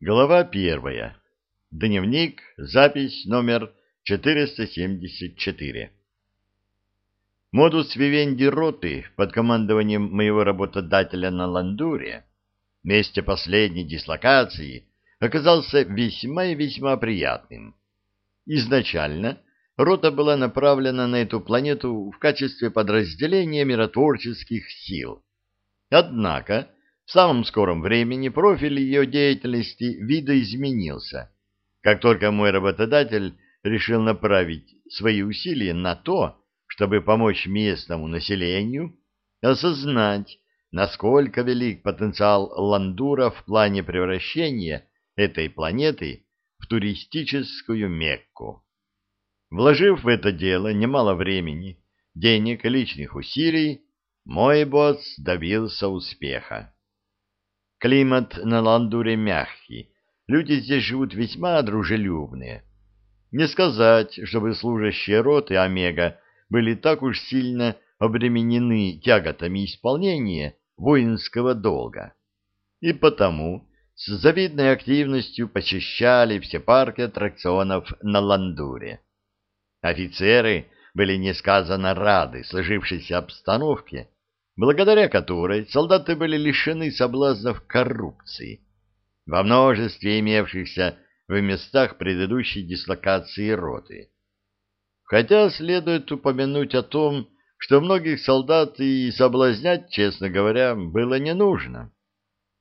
Глава первая. Дневник, запись номер 474. Модус вивенди роты под командованием моего работодателя на Ландуре, месте последней дислокации, оказался весьма и весьма приятным. Изначально рота была направлена на эту планету в качестве подразделения миротворческих сил. Однако в самом скором времени профиль ее деятельности видоизменился, как только мой работодатель решил направить свои усилия на то, чтобы помочь местному населению осознать, насколько велик потенциал Ландура в плане превращения этой планеты в туристическую Мекку. Вложив в это дело немало времени, денег и личных усилий, мой босс добился успеха. Климат на Ландуре мягкий, люди здесь живут весьма дружелюбные. Не сказать, чтобы служащие роты Омега были так уж сильно обременены тяготами исполнения воинского долга. И потому с завидной активностью посещали все парки аттракционов на Ландуре. Офицеры были несказанно рады сложившейся обстановке, благодаря которой солдаты были лишены соблазнов коррупции, во множестве имевшихся в местах предыдущей дислокации роты. Хотя следует упомянуть о том, что многих солдат и соблазнять, честно говоря, было не нужно.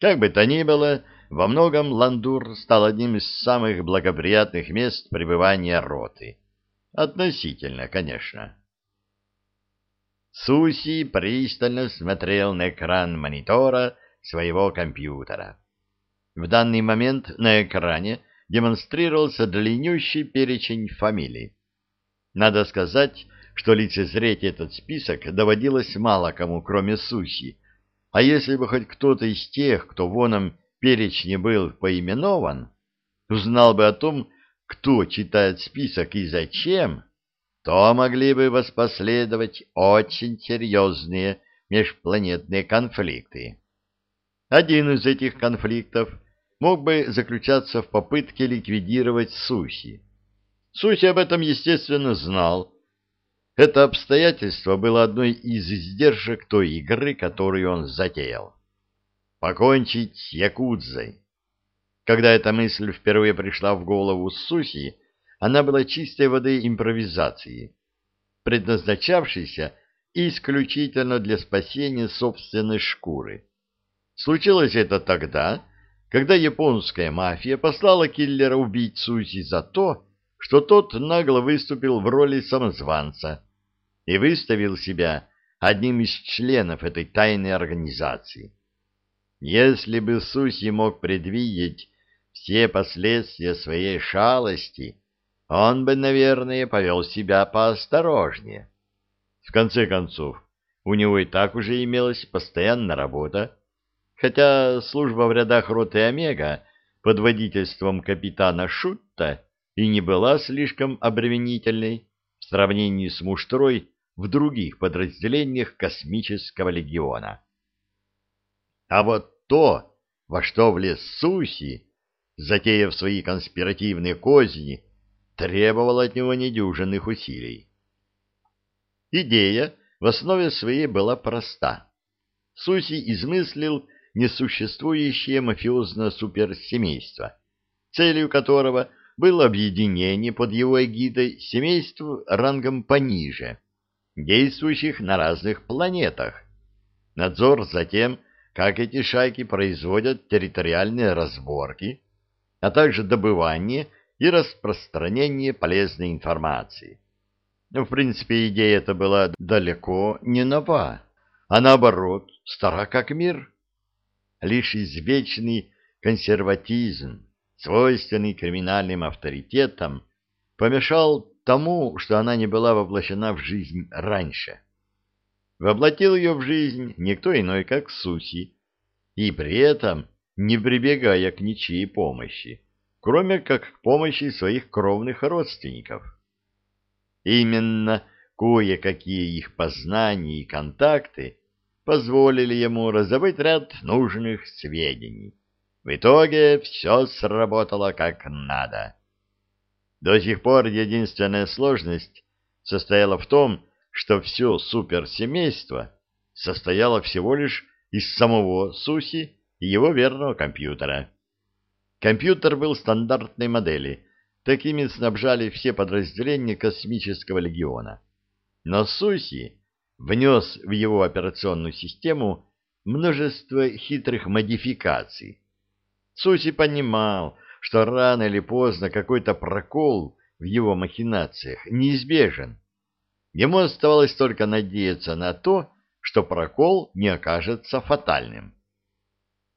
Как бы то ни было, во многом Ландур стал одним из самых благоприятных мест пребывания роты. Относительно, конечно. Суси пристально смотрел на экран монитора своего компьютера. В данный момент на экране демонстрировался длиннющий перечень фамилий. Надо сказать, что лицезреть этот список доводилось мало кому, кроме Суси, а если бы хоть кто-то из тех, кто в оном перечне был поименован, узнал бы о том, кто читает список и зачем, то могли бы воспоследовать очень серьезные межпланетные конфликты. Один из этих конфликтов мог бы заключаться в попытке ликвидировать Суси. Суси об этом, естественно, знал. Это обстоятельство было одной из издержек той игры, которую он затеял. Покончить с Якудзой. Когда эта мысль впервые пришла в голову Суси, она была чистой воды импровизацией, предназначавшейся исключительно для спасения собственной шкуры. Случилось это тогда, когда японская мафия послала киллера убить Суси за то, что тот нагло выступил в роли самозванца и выставил себя одним из членов этой тайной организации. Если бы Суси мог предвидеть все последствия своей шалости, он бы, наверное, повел себя поосторожнее. В конце концов, у него и так уже имелась постоянная работа, хотя служба в рядах роты Омега под водительством капитана Шутта и не была слишком обременительной в сравнении с муштрой в других подразделениях космического легиона. А вот то, во что влез Суси, затеяв свои конспиративные козни, требовало от него недюжинных усилий. Идея в основе своей была проста. Суси измыслил несуществующее мафиозное суперсемейство, целью которого было объединение под его эгидой семейств рангом пониже, действующих на разных планетах, надзор за тем, как эти шайки производят территориальные разборки, а также добывание и распространение полезной информации. В принципе, идея эта была далеко не нова, а наоборот, стара как мир. Лишь извечный консерватизм, свойственный криминальным авторитетам, помешал тому, что она не была воплощена в жизнь раньше. Воплотил ее в жизнь никто иной, как Суси, и при этом не прибегая к ничьей помощи кроме как к помощи своих кровных родственников. Именно кое-какие их познания и контакты позволили ему раздобыть ряд нужных сведений. В итоге все сработало как надо. До сих пор единственная сложность состояла в том, что все суперсемейство состояло всего лишь из самого Суси и его верного компьютера. Компьютер был стандартной модели, такими снабжали все подразделения космического легиона. Но Суси внес в его операционную систему множество хитрых модификаций. Суси понимал, что рано или поздно какой-то прокол в его махинациях неизбежен. Ему оставалось только надеяться на то, что прокол не окажется фатальным.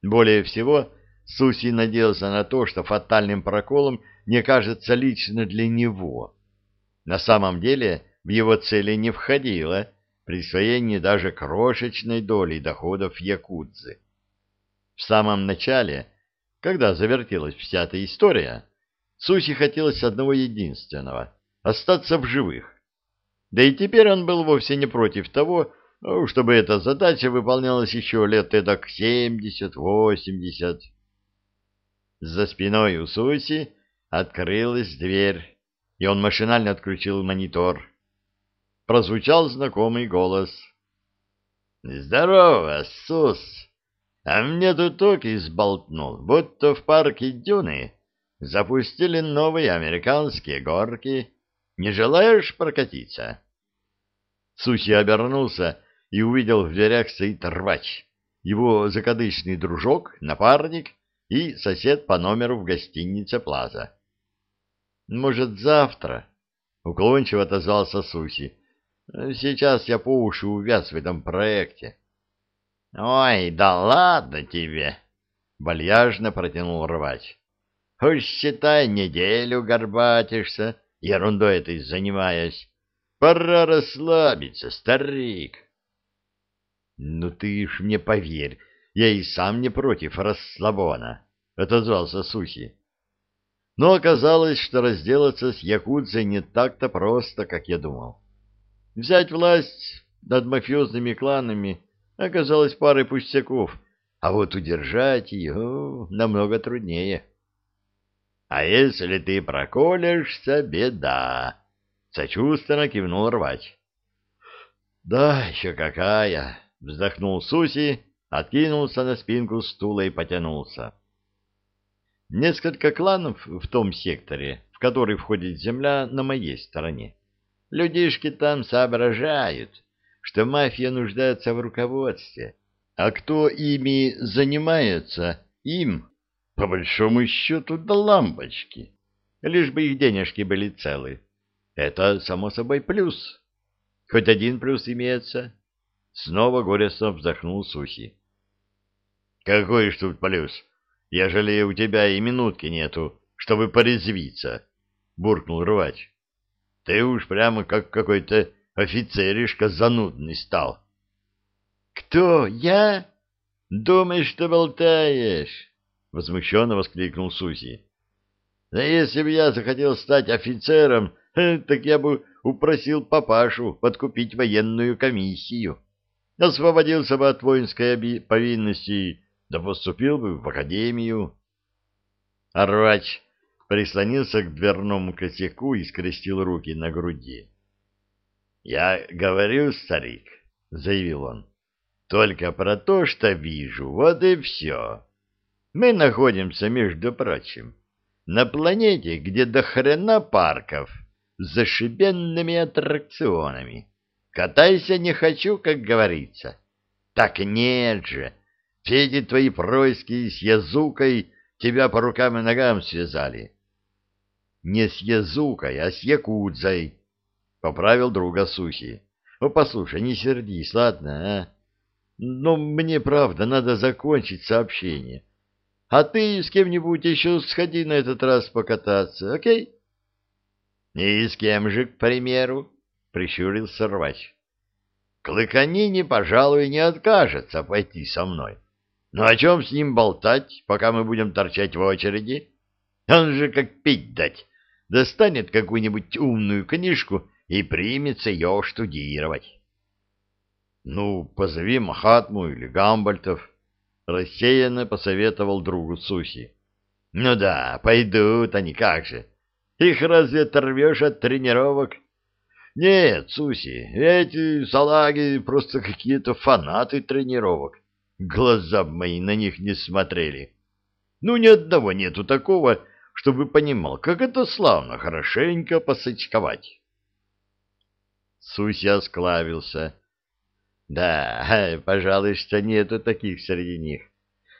Более всего, Суси надеялся на то, что фатальным проколом не окажется лично для него. На самом деле в его цели не входило присвоение даже крошечной доли доходов Якудзы. В самом начале, когда завертелась вся эта история, Суси хотелось одного единственного — остаться в живых. Да и теперь он был вовсе не против того, чтобы эта задача выполнялась еще лет эдак семьдесят-восемьдесят. За спиной у Суси открылась дверь, и он машинально отключил монитор. Прозвучал знакомый голос. «Здорово, Сус! А мне тут токи сболтнул, будто в парке Дюны запустили новые американские горки. Не желаешь прокатиться?» Суси обернулся и увидел в дверях стоит рвач, его закадычный дружок, напарник и сосед по номеру в гостинице «Плаза». «Может, завтра?» — уклончиво отозвался Суси. «Сейчас я по уши увяз в этом проекте». «Ой, да ладно тебе!» — вальяжно протянул рвач. «Уж считай, неделю горбатишься, ерундой этой занимаясь. Пора расслабиться, старик. Ну ты ж мне поверь, я и сам не против расслабона, отозвался Суси. Но оказалось, что разделаться с якудзой не так-то просто, как я думал. Взять власть над мафиозными кланами оказалось парой пустяков, а вот удержать ее намного труднее. — А если ты проколешься, беда! — сочувственно кивнул рвач. — Да, еще какая! Вздохнул Суси, откинулся на спинку стула и потянулся. Несколько кланов в том секторе, в который входит земля, на моей стороне. Людишки там соображают, что мафия нуждается в руководстве, а кто ими занимается, им, по большому счету, до лампочки, лишь бы их денежки были целы. Это, само собой, плюс. Хоть один плюс имеется, Снова горестно вздохнул Сухи. «Какой ж тут плюс, ежели у тебя и минутки нету, чтобы порезвиться?» — буркнул рвач. «Ты уж прямо как какой-то офицеришка занудный стал». «Кто? Я? Думаешь, что болтаешь?» — возмущенно воскликнул Суси. «Да если бы я захотел стать офицером, так я бы упросил папашу подкупить военную комиссию» освободился бы от воинской повинности, да поступил бы в академию. Арвач прислонился к дверному косяку и скрестил руки на груди. — Я говорю, старик, — заявил он, — только про то, что вижу, вот и все. Мы находимся, между прочим, на планете, где до хрена парков с зашибенными аттракционами. Катайся не хочу, как говорится. Так нет же, все эти твои происки с язукой тебя по рукам и ногам связали. Не с язукой, а с якудзой, — поправил друга Сухи. Ну, послушай, не сердись, ладно, а? Но мне, правда, надо закончить сообщение. А ты с кем-нибудь еще сходи на этот раз покататься, окей? — И с кем же, к примеру? прищурился рвач. Клыканине, пожалуй, не откажется пойти со мной. Но о чем с ним болтать, пока мы будем торчать в очереди? Он же как пить дать, достанет какую-нибудь умную книжку и примется ее штудировать. Ну, позови Махатму или Гамбальтов. — рассеянно посоветовал другу Суси. — Ну да, пойдут они, как же. Их разве оторвешь от тренировок? — Нет, Суси, эти салаги просто какие-то фанаты тренировок. Глаза мои на них не смотрели. Ну, ни одного нету такого, чтобы понимал, как это славно хорошенько посочковать. Суся склавился. Да, пожалуй, что нету таких среди них.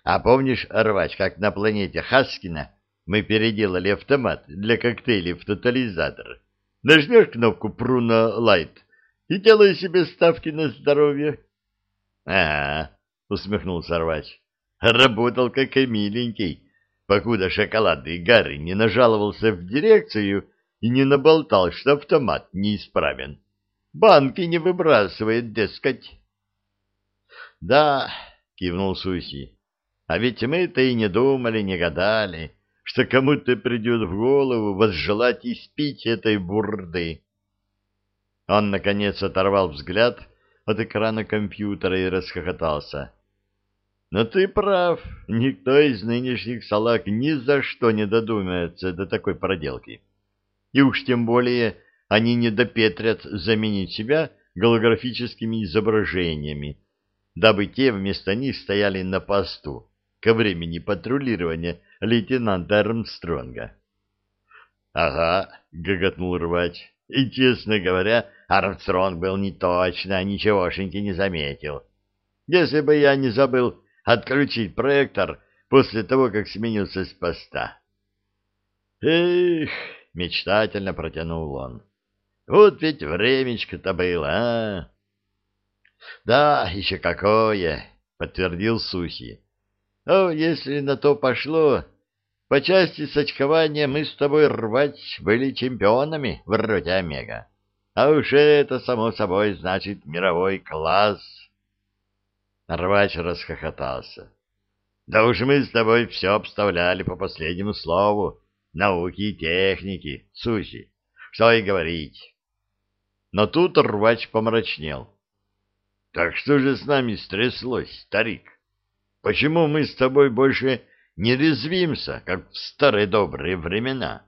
А помнишь, рвач, как на планете Хаскина мы переделали автомат для коктейлей в тотализатор? Нажмешь кнопку Пруна Лайт и делай себе ставки на здоровье. — А, — усмехнулся рвач, — работал как и миленький, покуда шоколадный Гарри не нажаловался в дирекцию и не наболтал, что автомат неисправен. Банки не выбрасывает, дескать. — Да, — кивнул Суси, — а ведь мы-то и не думали, не гадали, что кому-то придет в голову возжелать испить этой бурды. Он, наконец, оторвал взгляд от экрана компьютера и расхохотался. Но ты прав, никто из нынешних салаг ни за что не додумается до такой проделки. И уж тем более они не допетрят заменить себя голографическими изображениями, дабы те вместо них стояли на посту ко времени патрулирования лейтенанта Армстронга. — Ага, — гоготнул рвач, — и, честно говоря, Армстронг был не точно, ничегошеньки не заметил. Если бы я не забыл отключить проектор после того, как сменился с поста. «Эх!» — мечтательно протянул он. «Вот ведь времечко-то было, а!» «Да, еще какое!» — подтвердил Сухи. «О, если на то пошло, по части сочкования мы с тобой рвать были чемпионами в роте Омега. А уж это, само собой, значит мировой класс!» Рвач расхохотался. Да уж мы с тобой все обставляли по последнему слову. Науки и техники, Суси. Что и говорить. Но тут рвач помрачнел. Так что же с нами стряслось, старик? Почему мы с тобой больше не резвимся, как в старые добрые времена?